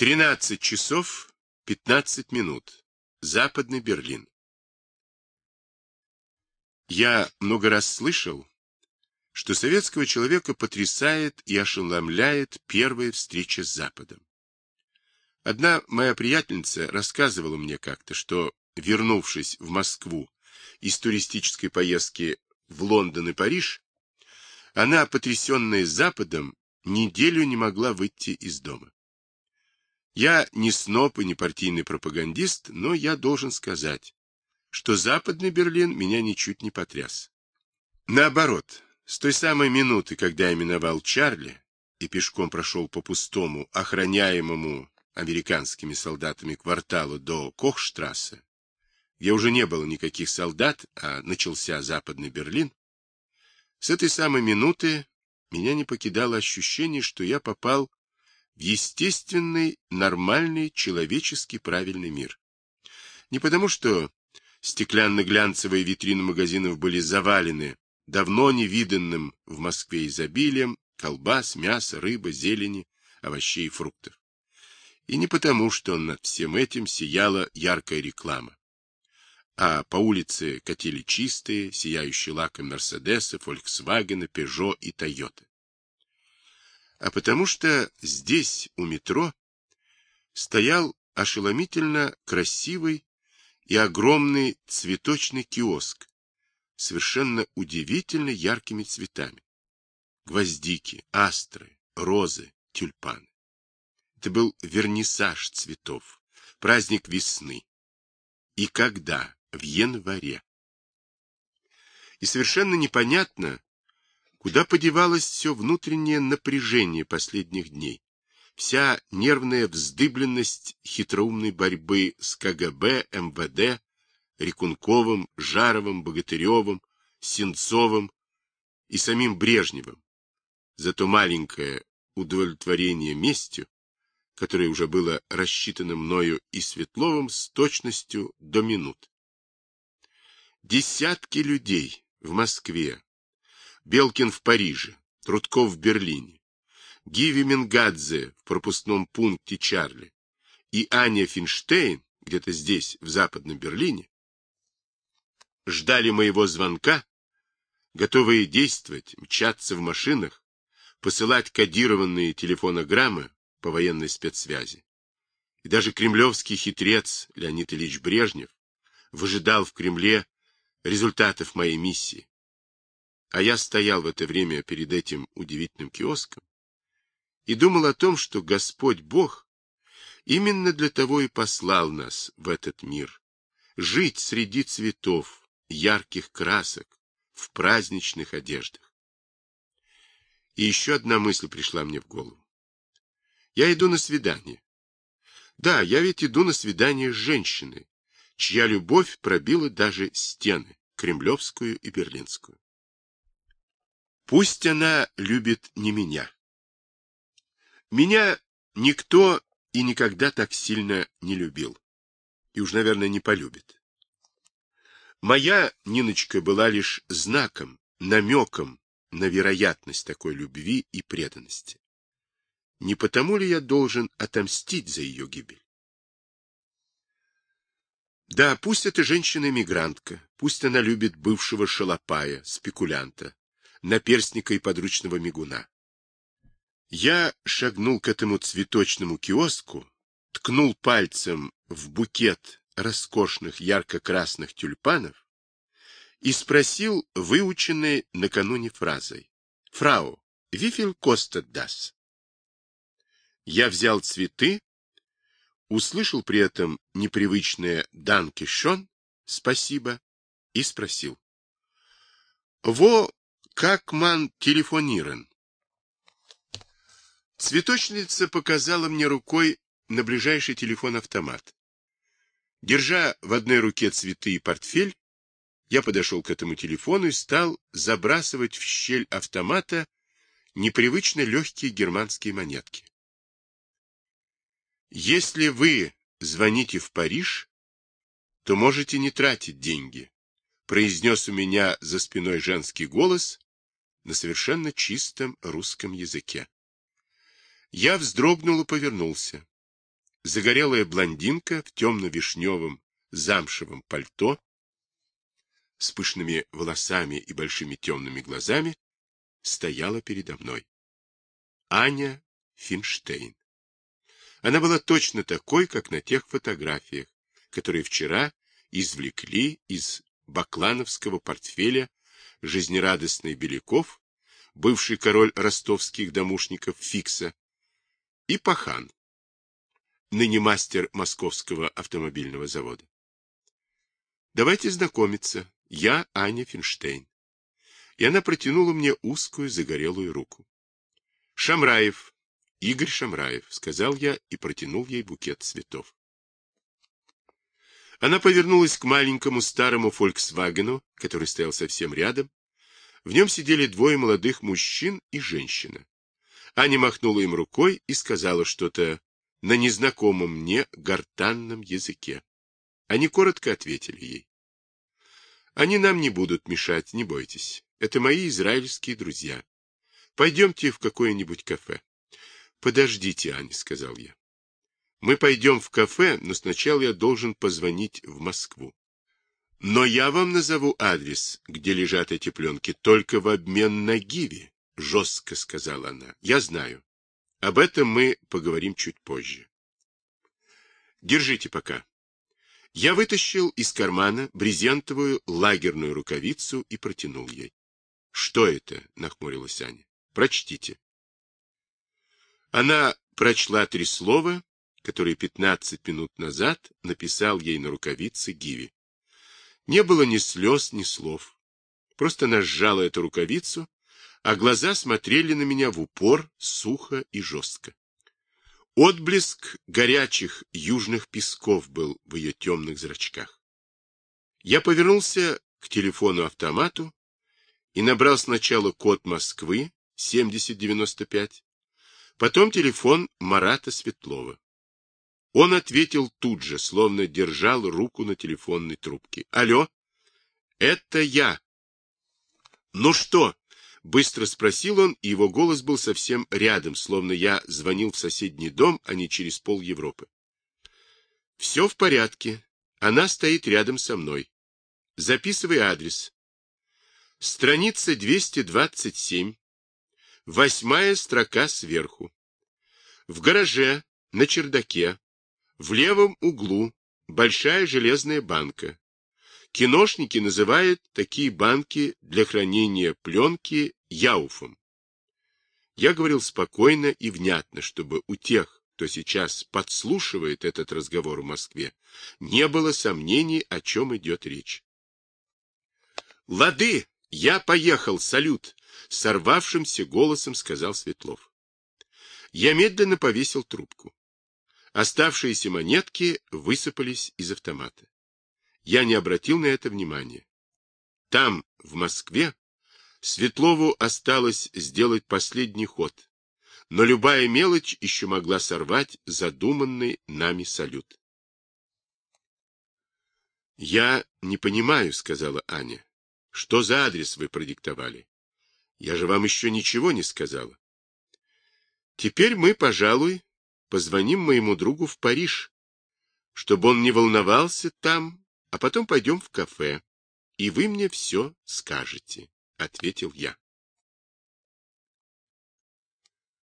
13 часов 15 минут. Западный Берлин. Я много раз слышал, что советского человека потрясает и ошеломляет первая встреча с Западом. Одна моя приятельница рассказывала мне как-то, что, вернувшись в Москву из туристической поездки в Лондон и Париж, она, потрясенная Западом, неделю не могла выйти из дома. Я не сноб и не партийный пропагандист, но я должен сказать, что Западный Берлин меня ничуть не потряс. Наоборот, с той самой минуты, когда я миновал Чарли и пешком прошел по пустому, охраняемому американскими солдатами кварталу до Кохштрассе, где уже не было никаких солдат, а начался Западный Берлин, с этой самой минуты меня не покидало ощущение, что я попал в естественный, нормальный, человеческий правильный мир. Не потому, что стеклянно-глянцевые витрины магазинов были завалены давно невиданным в Москве изобилием колбас, мяса, рыбы, зелени, овощей и фруктов. И не потому, что над всем этим сияла яркая реклама. А по улице катили чистые, сияющие лаком Мерседесы, Фольксвагена, Пежо и Тойоты а потому что здесь, у метро, стоял ошеломительно красивый и огромный цветочный киоск, совершенно удивительно яркими цветами. Гвоздики, астры, розы, тюльпаны. Это был вернисаж цветов, праздник весны. И когда? В январе. И совершенно непонятно, Куда подевалось все внутреннее напряжение последних дней? Вся нервная вздыбленность хитроумной борьбы с КГБ, МВД, Рекунковым, Жаровым, Богатыревым, Сенцовым и самим Брежневым. Зато маленькое удовлетворение местью, которое уже было рассчитано мною и Светловым с точностью до минут. Десятки людей в Москве, Белкин в Париже, Трудков в Берлине, Гиви Мингадзе в пропускном пункте Чарли и Аня Финштейн где-то здесь, в Западном Берлине, ждали моего звонка, готовые действовать, мчаться в машинах, посылать кодированные телефонограммы по военной спецсвязи. И даже кремлевский хитрец Леонид Ильич Брежнев выжидал в Кремле результатов моей миссии. А я стоял в это время перед этим удивительным киоском и думал о том, что Господь Бог именно для того и послал нас в этот мир, жить среди цветов, ярких красок, в праздничных одеждах. И еще одна мысль пришла мне в голову. Я иду на свидание. Да, я ведь иду на свидание с женщиной, чья любовь пробила даже стены, кремлевскую и берлинскую. Пусть она любит не меня. Меня никто и никогда так сильно не любил. И уж, наверное, не полюбит. Моя Ниночка была лишь знаком, намеком на вероятность такой любви и преданности. Не потому ли я должен отомстить за ее гибель? Да, пусть эта женщина-мигрантка, пусть она любит бывшего шалопая, спекулянта, наперстника и подручного мигуна. Я шагнул к этому цветочному киоску, ткнул пальцем в букет роскошных ярко-красных тюльпанов и спросил выученной накануне фразой «Фрау, вифель костет дас?» Я взял цветы, услышал при этом непривычное «данки шон» «спасибо» и спросил «Во как ман телефонирен? Цветочница показала мне рукой на ближайший телефон-автомат. Держа в одной руке цветы и портфель, я подошел к этому телефону и стал забрасывать в щель автомата непривычно легкие германские монетки. Если вы звоните в Париж, то можете не тратить деньги, произнес у меня за спиной женский голос на совершенно чистом русском языке. Я вздрогнул и повернулся. загорелая блондинка в темно-вишневом замшевом пальто с пышными волосами и большими темными глазами стояла передо мной. Аня Финштейн. Она была точно такой, как на тех фотографиях, которые вчера извлекли из баклановского портфеля жизнерадостный Беляков, бывший король ростовских домушников Фикса, и Пахан, ныне мастер московского автомобильного завода. Давайте знакомиться. Я Аня Финштейн. И она протянула мне узкую загорелую руку. Шамраев, Игорь Шамраев, сказал я и протянул ей букет цветов. Она повернулась к маленькому старому «Фольксвагену», который стоял совсем рядом. В нем сидели двое молодых мужчин и женщина. Аня махнула им рукой и сказала что-то на незнакомом мне гортанном языке. Они коротко ответили ей. Они нам не будут мешать, не бойтесь. Это мои израильские друзья. Пойдемте в какое-нибудь кафе. Подождите, Аня, сказал я. Мы пойдем в кафе, но сначала я должен позвонить в Москву. Но я вам назову адрес, где лежат эти пленки, только в обмен на Гиви, жестко сказала она. Я знаю. Об этом мы поговорим чуть позже. Держите пока. Я вытащил из кармана брезентовую лагерную рукавицу и протянул ей. — Что это? — нахмурилась Аня. — Прочтите. Она прочла три слова который 15 минут назад написал ей на рукавице Гиви. Не было ни слез, ни слов. Просто она сжала эту рукавицу, а глаза смотрели на меня в упор, сухо и жестко. Отблеск горячих южных песков был в ее темных зрачках. Я повернулся к телефону-автомату и набрал сначала код Москвы 7095, потом телефон Марата Светлова. Он ответил тут же, словно держал руку на телефонной трубке. «Алло? Это я!» «Ну что?» — быстро спросил он, и его голос был совсем рядом, словно я звонил в соседний дом, а не через пол Европы. «Все в порядке. Она стоит рядом со мной. Записывай адрес. Страница 227. Восьмая строка сверху. В гараже, на чердаке, в левом углу большая железная банка. Киношники называют такие банки для хранения пленки яуфом. Я говорил спокойно и внятно, чтобы у тех, кто сейчас подслушивает этот разговор в Москве, не было сомнений, о чем идет речь. «Лады! Я поехал! Салют!» — сорвавшимся голосом сказал Светлов. Я медленно повесил трубку. Оставшиеся монетки высыпались из автомата. Я не обратил на это внимания. Там, в Москве, Светлову осталось сделать последний ход, но любая мелочь еще могла сорвать задуманный нами салют. «Я не понимаю», — сказала Аня. «Что за адрес вы продиктовали? Я же вам еще ничего не сказала». «Теперь мы, пожалуй, позвоним моему другу в Париж, чтобы он не волновался там, а потом пойдем в кафе, и вы мне все скажете, — ответил я.